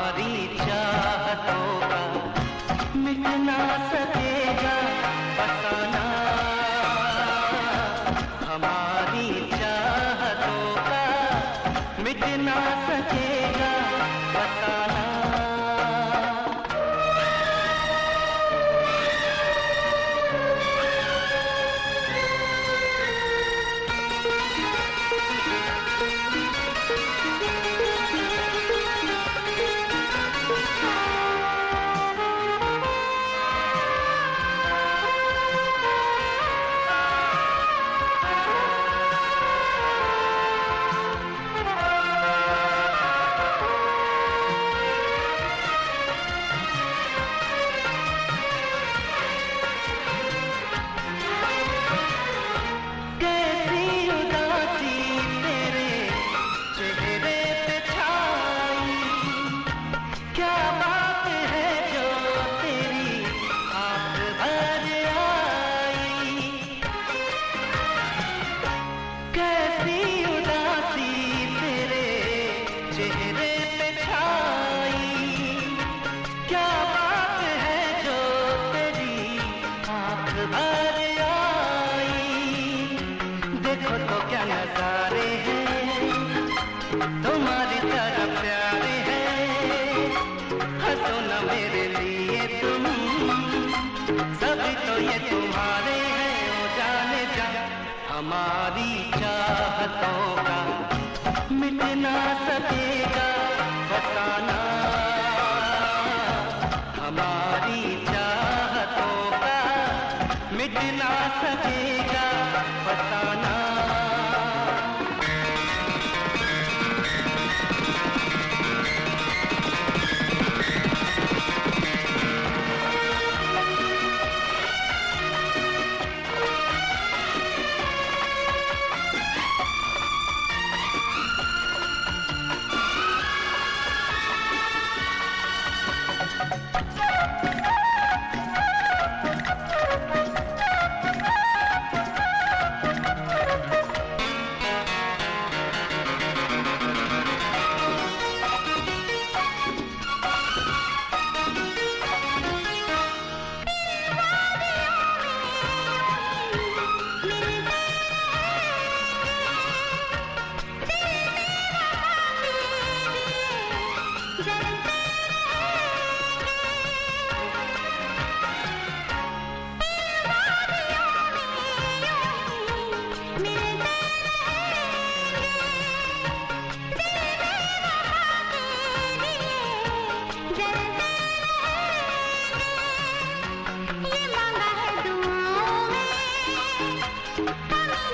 सारी चाहतों का मिटना सकेगा फसाना हमारी चाहतों का मिटना सकेगा। सितारे हैं, तुम्हारी तरह प्यारे हैं। हंसो न मेरे लिए तुम, सभी तो ये तुम्हारे हैं, ओ जाने जा। हमारी चाहतों का मिटना सकेगा।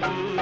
Mm-hmm.